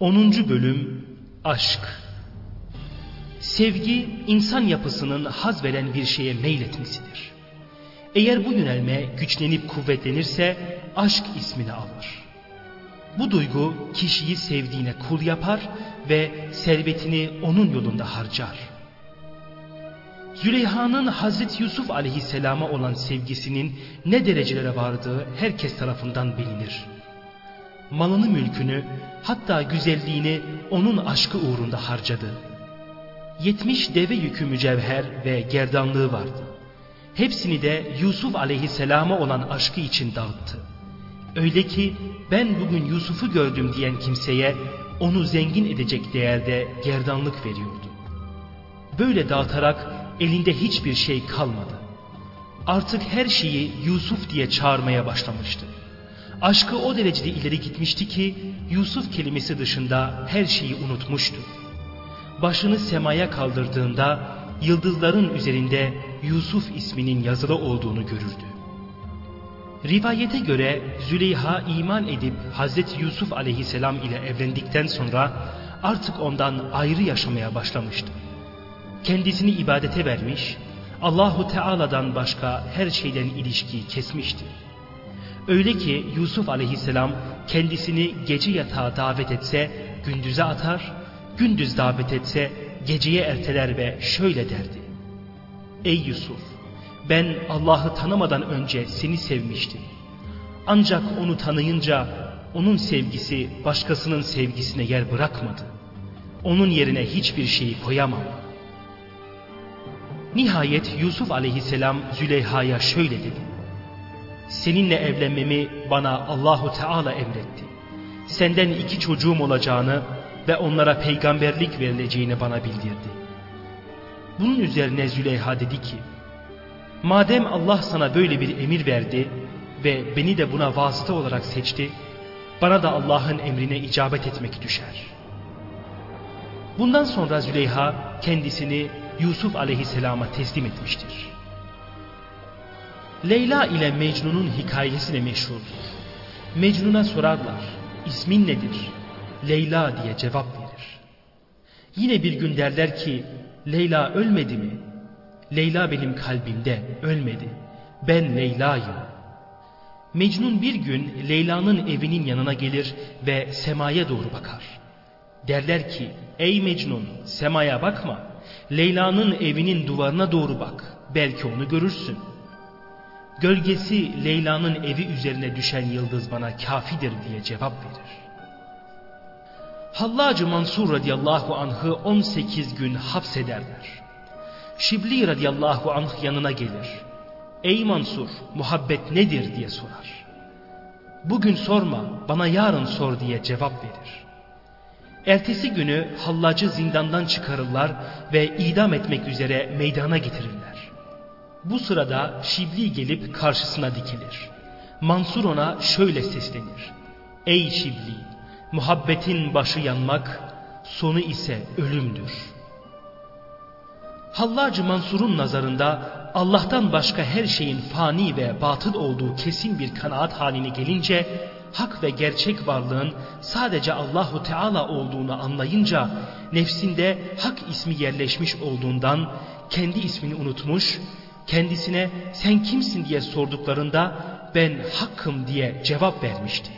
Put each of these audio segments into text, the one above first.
10. Bölüm Aşk Sevgi, insan yapısının haz veren bir şeye meyletmesidir. Eğer bu yönelme güçlenip kuvvetlenirse aşk ismini alır. Bu duygu kişiyi sevdiğine kul yapar ve servetini onun yolunda harcar. Züleyha'nın Hazreti Yusuf aleyhisselama olan sevgisinin ne derecelere vardığı herkes tarafından bilinir. Malını mülkünü hatta güzelliğini onun aşkı uğrunda harcadı. Yetmiş deve yükü mücevher ve gerdanlığı vardı. Hepsini de Yusuf aleyhisselama olan aşkı için dağıttı. Öyle ki ben bugün Yusuf'u gördüm diyen kimseye onu zengin edecek değerde gerdanlık veriyordu. Böyle dağıtarak elinde hiçbir şey kalmadı. Artık her şeyi Yusuf diye çağırmaya başlamıştı. Aşkı o derecede ileri gitmişti ki Yusuf kelimesi dışında her şeyi unutmuştu. Başını semaya kaldırdığında yıldızların üzerinde Yusuf isminin yazılı olduğunu görürdü. Rivayete göre Züleyha iman edip Hazreti Yusuf aleyhisselam ile evlendikten sonra artık ondan ayrı yaşamaya başlamıştı. Kendisini ibadete vermiş, Allahu Teala'dan başka her şeyden ilişkiyi kesmişti. Öyle ki Yusuf aleyhisselam kendisini gece yatağa davet etse gündüze atar, gündüz davet etse geceye erteler ve şöyle derdi. Ey Yusuf! Ben Allah'ı tanımadan önce seni sevmiştim. Ancak onu tanıyınca onun sevgisi başkasının sevgisine yer bırakmadı. Onun yerine hiçbir şeyi koyamam. Nihayet Yusuf aleyhisselam Züleyha'ya şöyle dedi. Seninle evlenmemi bana Allahu Teala emretti. Senden iki çocuğum olacağını ve onlara peygamberlik verileceğini bana bildirdi. Bunun üzerine Züleyha dedi ki, Madem Allah sana böyle bir emir verdi ve beni de buna vasıta olarak seçti, bana da Allah'ın emrine icabet etmek düşer. Bundan sonra Züleyha kendisini Yusuf aleyhisselama teslim etmiştir. Leyla ile Mecnun'un hikayesi de meşhurdur. Mecnun'a sorarlar, ismin nedir? Leyla diye cevap verir. Yine bir gün derler ki, Leyla ölmedi mi? Leyla benim kalbimde, ölmedi. Ben Leyla'yım. Mecnun bir gün Leyla'nın evinin yanına gelir ve semaya doğru bakar. Derler ki, ey Mecnun semaya bakma. Leyla'nın evinin duvarına doğru bak. Belki onu görürsün. Gölgesi Leyla'nın evi üzerine düşen yıldız bana kafidir diye cevap verir. Hallacı Mansur radıyallahu anh'ı 18 gün hapsederler. Şibli radıyallahu anh yanına gelir. Ey Mansur muhabbet nedir diye sorar. Bugün sorma bana yarın sor diye cevap verir. Ertesi günü hallacı zindandan çıkarırlar ve idam etmek üzere meydana getirirler. Bu sırada Şibli gelip karşısına dikilir. Mansur ona şöyle seslenir. Ey Şibli muhabbetin başı yanmak sonu ise ölümdür. Hallacı Mansur'un nazarında Allah'tan başka her şeyin fani ve batıl olduğu kesin bir kanaat haline gelince hak ve gerçek varlığın sadece Allahu Teala olduğunu anlayınca nefsinde hak ismi yerleşmiş olduğundan kendi ismini unutmuş, kendisine sen kimsin diye sorduklarında ben hakkım diye cevap vermişti.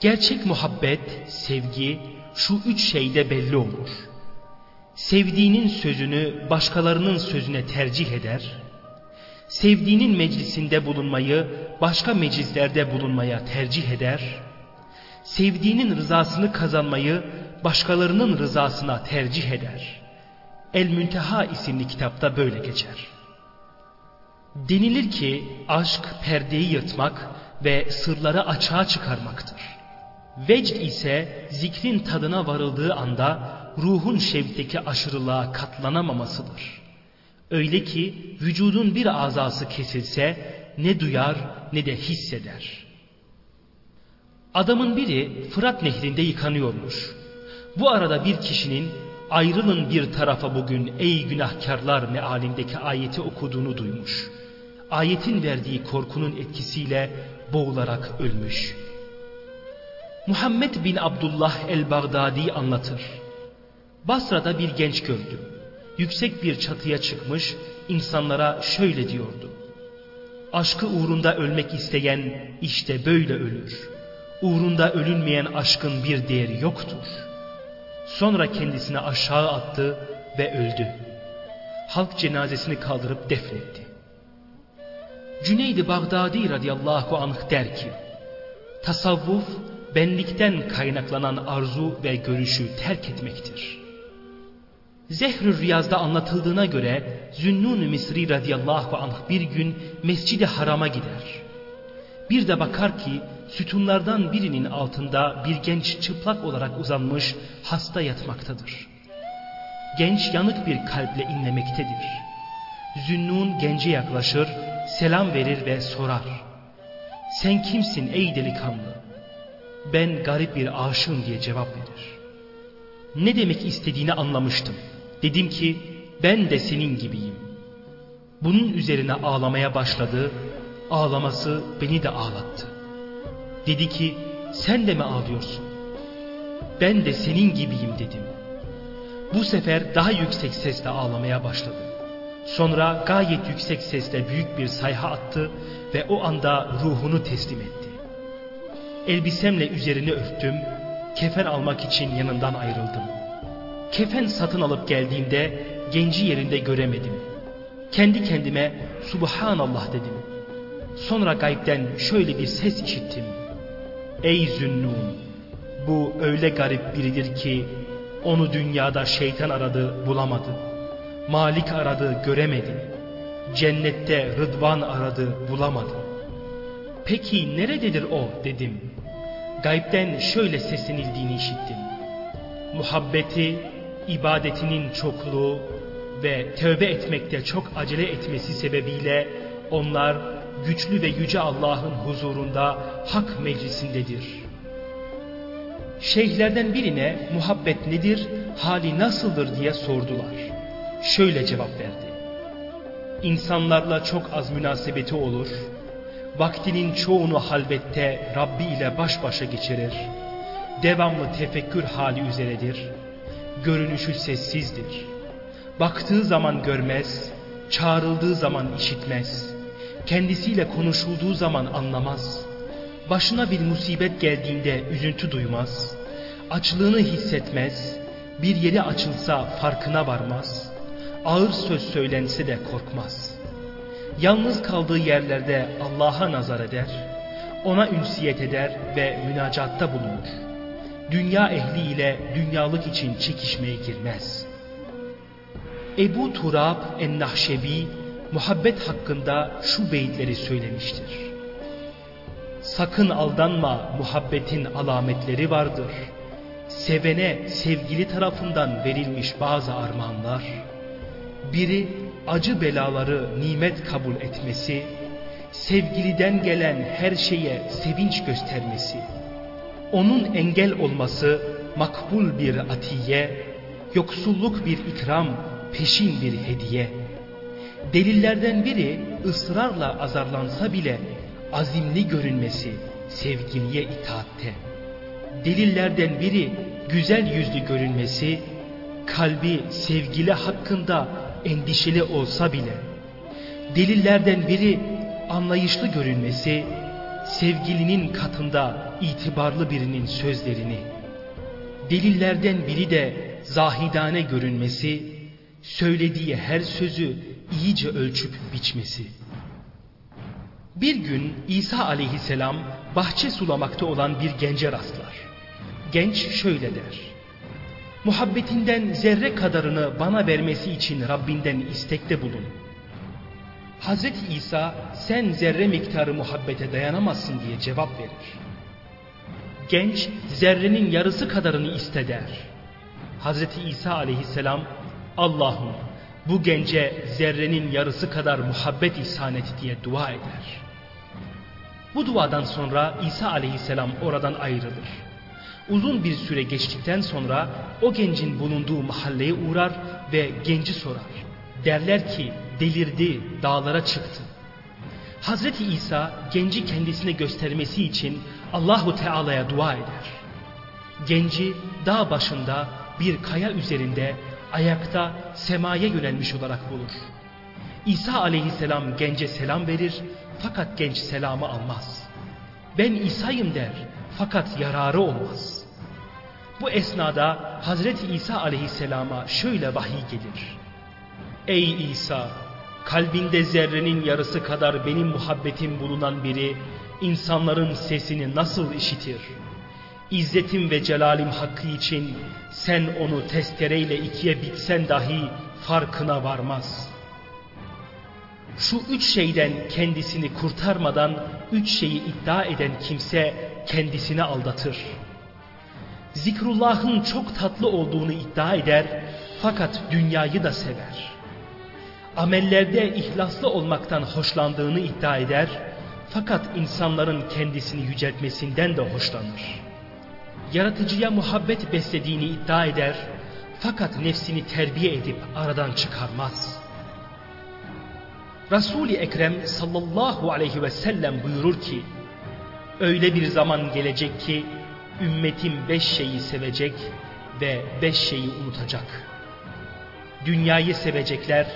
Gerçek muhabbet, sevgi şu üç şeyde belli olur. Sevdiğinin sözünü başkalarının sözüne tercih eder. Sevdiğinin meclisinde bulunmayı başka meclislerde bulunmaya tercih eder. Sevdiğinin rızasını kazanmayı başkalarının rızasına tercih eder. El Münteha isimli kitapta böyle geçer. Denilir ki aşk perdeyi yırtmak ve sırları açığa çıkarmaktır. Vecd ise zikrin tadına varıldığı anda ruhun şevkteki aşırılığa katlanamamasıdır. Öyle ki vücudun bir azası kesilse ne duyar ne de hisseder. Adamın biri Fırat nehrinde yıkanıyormuş. Bu arada bir kişinin ayrılın bir tarafa bugün ey günahkarlar mealindeki ayeti okuduğunu duymuş. Ayetin verdiği korkunun etkisiyle boğularak ölmüş. Muhammed bin Abdullah el-Baghdadi anlatır. Basra'da bir genç gördü. Yüksek bir çatıya çıkmış, insanlara şöyle diyordu. Aşkı uğrunda ölmek isteyen işte böyle ölür. Uğrunda ölünmeyen aşkın bir değeri yoktur. Sonra kendisini aşağı attı ve öldü. Halk cenazesini kaldırıp defnetti. Cüneyd-i Bağdadi radıyallahu anh der ki, Tasavvuf, benlikten kaynaklanan arzu ve görüşü terk etmektir. Zehrü Riyaz'da anlatıldığına göre Zünnun Misri radıyallahu anh bir gün Mescid-i Haram'a gider. Bir de bakar ki sütunlardan birinin altında bir genç çıplak olarak uzanmış hasta yatmaktadır. Genç yanık bir kalple inlemektedir. Zünnun gence yaklaşır, selam verir ve sorar. Sen kimsin ey delikanlı? Ben garip bir aşığım diye cevap verir. Ne demek istediğini anlamıştım. Dedim ki ben de senin gibiyim. Bunun üzerine ağlamaya başladı. Ağlaması beni de ağlattı. Dedi ki sen de mi ağlıyorsun? Ben de senin gibiyim dedim. Bu sefer daha yüksek sesle ağlamaya başladı. Sonra gayet yüksek sesle büyük bir sayha attı ve o anda ruhunu teslim etti. Elbisemle üzerini örttüm, kefen almak için yanından ayrıldım. Kefen satın alıp geldiğimde genci yerinde göremedim. Kendi kendime Subhanallah dedim. Sonra gaybden şöyle bir ses işittim. Ey Zünnun! Bu öyle garip biridir ki onu dünyada şeytan aradı bulamadı. Malik aradı göremedi. Cennette Rıdvan aradı bulamadı. Peki nerededir o dedim. Gaybden şöyle seslenildiğini işittim. Muhabbeti, ibadetinin çokluğu ve tövbe etmekte çok acele etmesi sebebiyle onlar güçlü ve yüce Allah'ın huzurunda hak meclisindedir. Şeyhlerden birine muhabbet nedir, hali nasıldır diye sordular. Şöyle cevap verdi. İnsanlarla çok az münasebeti olur, vaktinin çoğunu halvette Rabbi ile baş başa geçirir, devamlı tefekkür hali üzeredir, görünüşü sessizdir. Baktığı zaman görmez, çağrıldığı zaman işitmez, kendisiyle konuşulduğu zaman anlamaz, başına bir musibet geldiğinde üzüntü duymaz, açlığını hissetmez, bir yeri açılsa farkına varmaz, ağır söz söylense de korkmaz. Yalnız kaldığı yerlerde Allah'a nazar eder, ona ünsiyet eder ve münacatta bulunur. Dünya ehliyle dünyalık için çekişmeye girmez. Ebu Turab en-Nahşevi muhabbet hakkında şu beyitleri söylemiştir. Sakın aldanma muhabbetin alametleri vardır. Sevene sevgili tarafından verilmiş bazı armağanlar. Biri acı belaları nimet kabul etmesi, sevgiliden gelen her şeye sevinç göstermesi, onun engel olması makbul bir atiye, yoksulluk bir ikram, peşin bir hediye. Delillerden biri ısrarla azarlansa bile azimli görünmesi sevgiliye itaatte. Delillerden biri güzel yüzlü görünmesi, kalbi sevgili hakkında endişeli olsa bile. Delillerden biri anlayışlı görünmesi, sevgilinin katında itibarlı birinin sözlerini. Delillerden biri de zahidane görünmesi, söylediği her sözü iyice ölçüp biçmesi. Bir gün İsa aleyhisselam bahçe sulamakta olan bir gence rastlar. Genç şöyle der. Muhabbetinden zerre kadarını bana vermesi için Rabbinden istekte bulun. Hazreti İsa sen zerre miktarı muhabbete dayanamazsın diye cevap verir. Genç zerrenin yarısı kadarını iste der. Hazreti İsa aleyhisselam Allah'ım bu gence zerrenin yarısı kadar muhabbet ihsan et diye dua eder. Bu duadan sonra İsa aleyhisselam oradan ayrılır. Uzun bir süre geçtikten sonra o gencin bulunduğu mahalleye uğrar ve genci sorar. Derler ki delirdi, dağlara çıktı. Hazreti İsa genci kendisine göstermesi için Allahu Teala'ya dua eder. genci dağ başında bir kaya üzerinde ayakta semaya yönelmiş olarak bulur. İsa aleyhisselam gence selam verir fakat genç selamı almaz. Ben İsa'yım der fakat yararı olmaz. Bu esnada Hazreti İsa aleyhisselama şöyle vahiy gelir. Ey İsa! Kalbinde zerrenin yarısı kadar benim muhabbetim bulunan biri insanların sesini nasıl işitir? İzzetim ve celalim hakkı için sen onu testereyle ikiye bitsen dahi farkına varmaz. Şu üç şeyden kendisini kurtarmadan üç şeyi iddia eden kimse kendisini aldatır. Zikrullah'ın çok tatlı olduğunu iddia eder fakat dünyayı da sever. Amellerde ihlaslı olmaktan hoşlandığını iddia eder fakat insanların kendisini yüceltmesinden de hoşlanır. Yaratıcıya muhabbet beslediğini iddia eder fakat nefsini terbiye edip aradan çıkarmaz. Resul-i Ekrem sallallahu aleyhi ve sellem buyurur ki, Öyle bir zaman gelecek ki ümmetim beş şeyi sevecek ve beş şeyi unutacak. Dünyayı sevecekler,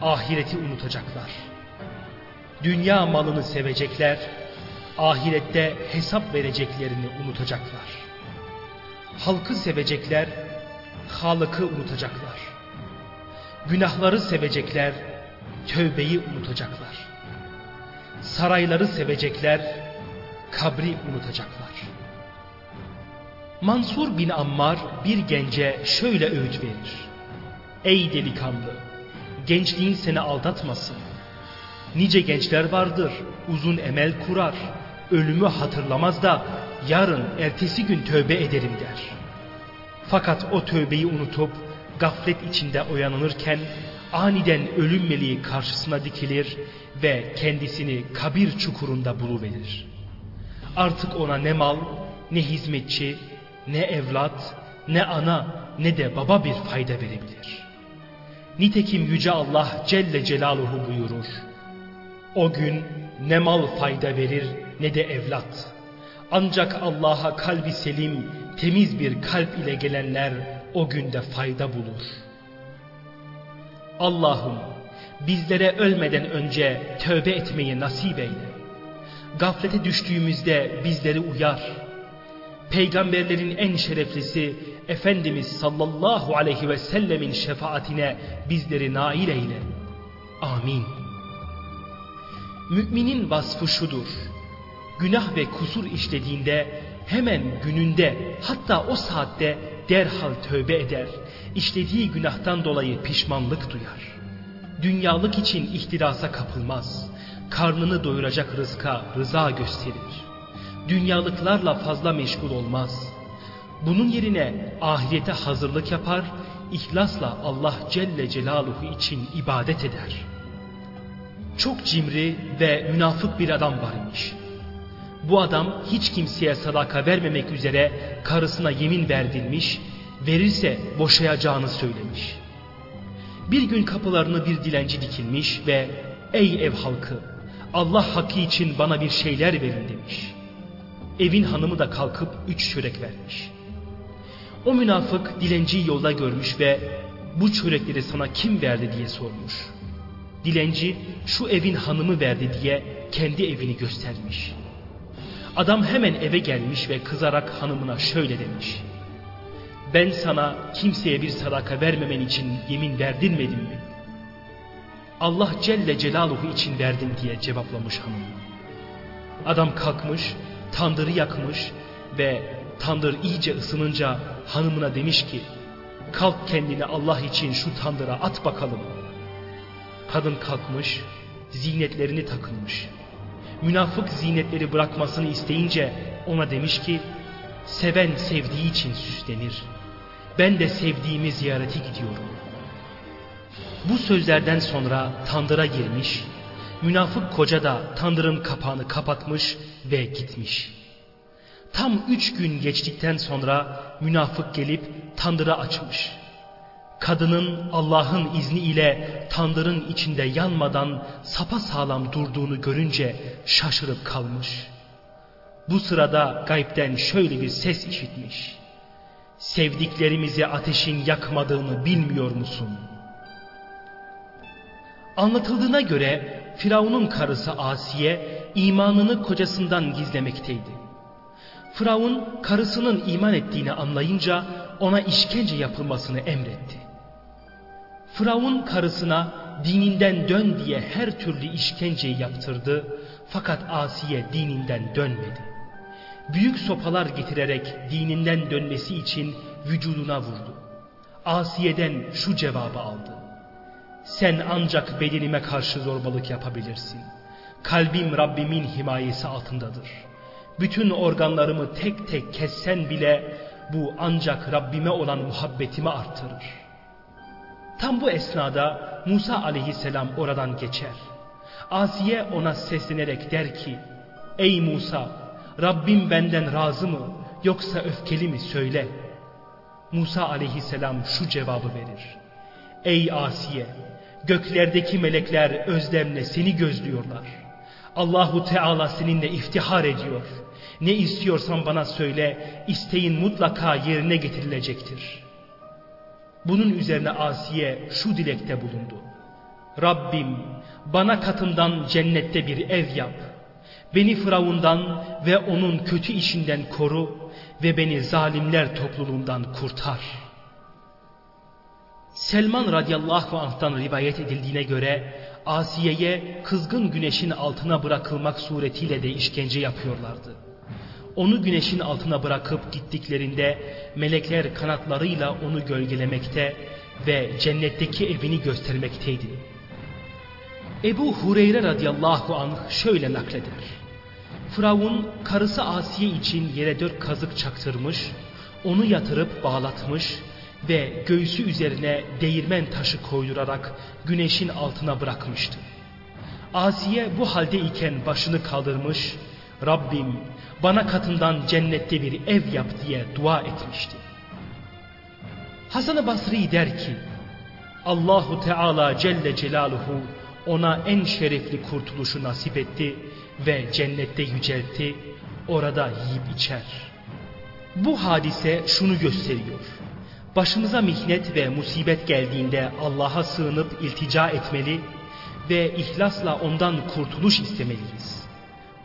ahireti unutacaklar. Dünya malını sevecekler, ahirette hesap vereceklerini unutacaklar. Halkı sevecekler, Halık'ı unutacaklar. Günahları sevecekler, tövbeyi unutacaklar. Sarayları sevecekler, kabri unutacaklar. Mansur bin Ammar bir gence şöyle öğüt verir. Ey delikanlı! Gençliğin seni aldatmasın. Nice gençler vardır, uzun emel kurar, ölümü hatırlamaz da yarın ertesi gün tövbe ederim der. Fakat o tövbeyi unutup gaflet içinde uyanılırken aniden ölüm meleği karşısına dikilir ve kendisini kabir çukurunda buluverir. Artık ona ne mal, ne hizmetçi, ne evlat, ne ana, ne de baba bir fayda verebilir. Nitekim Yüce Allah Celle Celaluhu buyurur. O gün ne mal fayda verir ne de evlat. Ancak Allah'a kalbi selim, temiz bir kalp ile gelenler o günde fayda bulur. Allah'ım bizlere ölmeden önce tövbe etmeyi nasip eyle. Gaflete düştüğümüzde bizleri uyar. Peygamberlerin en şereflisi Efendimiz sallallahu aleyhi ve sellemin şefaatine bizleri nail eyle. Amin. Müminin vasfı şudur. Günah ve kusur işlediğinde hemen gününde hatta o saatte derhal tövbe eder. İşlediği günahtan dolayı pişmanlık duyar. Dünyalık için ihtirasa kapılmaz karnını doyuracak rızka rıza gösterir. Dünyalıklarla fazla meşgul olmaz. Bunun yerine ahirete hazırlık yapar, ihlasla Allah Celle Celaluhu için ibadet eder. Çok cimri ve münafık bir adam varmış. Bu adam hiç kimseye sadaka vermemek üzere karısına yemin verdirmiş, verirse boşayacağını söylemiş. Bir gün kapılarını bir dilenci dikilmiş ve ''Ey ev halkı, Allah hakkı için bana bir şeyler verin demiş. Evin hanımı da kalkıp üç çörek vermiş. O münafık dilenciyi yolda görmüş ve bu çörekleri sana kim verdi diye sormuş. Dilenci şu evin hanımı verdi diye kendi evini göstermiş. Adam hemen eve gelmiş ve kızarak hanımına şöyle demiş. Ben sana kimseye bir sadaka vermemen için yemin verdirmedim mi? Allah Celle Celaluhu için verdim diye cevaplamış hanım. Adam kalkmış, tandırı yakmış ve tandır iyice ısınınca hanımına demiş ki kalk kendini Allah için şu tandıra at bakalım. Kadın kalkmış, zinetlerini takınmış. Münafık zinetleri bırakmasını isteyince ona demiş ki seven sevdiği için süslenir. Ben de sevdiğimi ziyarete gidiyorum. Bu sözlerden sonra tandıra girmiş, münafık koca da tandırın kapağını kapatmış ve gitmiş. Tam üç gün geçtikten sonra münafık gelip tandıra açmış. Kadının Allah'ın izniyle tandırın içinde yanmadan sapa sağlam durduğunu görünce şaşırıp kalmış. Bu sırada gaybden şöyle bir ses işitmiş. Sevdiklerimizi ateşin yakmadığını bilmiyor musun? Anlatıldığına göre Firavun'un karısı Asiye imanını kocasından gizlemekteydi. Firavun karısının iman ettiğini anlayınca ona işkence yapılmasını emretti. Firavun karısına dininden dön diye her türlü işkenceyi yaptırdı fakat Asiye dininden dönmedi. Büyük sopalar getirerek dininden dönmesi için vücuduna vurdu. Asiye'den şu cevabı aldı. Sen ancak bedenime karşı zorbalık yapabilirsin. Kalbim Rabbimin himayesi altındadır. Bütün organlarımı tek tek kessen bile bu ancak Rabbime olan muhabbetimi arttırır. Tam bu esnada Musa aleyhisselam oradan geçer. Asiye ona seslenerek der ki, Ey Musa, Rabbim benden razı mı yoksa öfkeli mi söyle. Musa aleyhisselam şu cevabı verir. Ey Asiye, göklerdeki melekler özlemle seni gözlüyorlar. Allahu Teala seninle iftihar ediyor. Ne istiyorsan bana söyle, isteğin mutlaka yerine getirilecektir. Bunun üzerine Asiye şu dilekte bulundu. Rabbim bana katından cennette bir ev yap. Beni Firavundan ve onun kötü işinden koru ve beni zalimler topluluğundan kurtar. Selman radıyallahu anh'tan rivayet edildiğine göre Asiye'ye kızgın güneşin altına bırakılmak suretiyle de işkence yapıyorlardı. Onu güneşin altına bırakıp gittiklerinde melekler kanatlarıyla onu gölgelemekte ve cennetteki evini göstermekteydi. Ebu Hureyre radıyallahu anh şöyle nakleder. Firavun karısı Asiye için yere dört kazık çaktırmış, onu yatırıp bağlatmış ve göğsü üzerine değirmen taşı koydurarak güneşin altına bırakmıştı. Asiye bu halde iken başını kaldırmış, Rabbim bana katından cennette bir ev yap diye dua etmişti. Hasan-ı Basri der ki, Allahu Teala Celle Celaluhu ona en şerefli kurtuluşu nasip etti ve cennette yüceltti, orada yiyip içer. Bu hadise şunu gösteriyor. Başımıza mihnet ve musibet geldiğinde Allah'a sığınıp iltica etmeli ve ihlasla ondan kurtuluş istemeliyiz.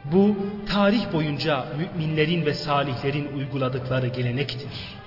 Bu tarih boyunca müminlerin ve salihlerin uyguladıkları gelenektir.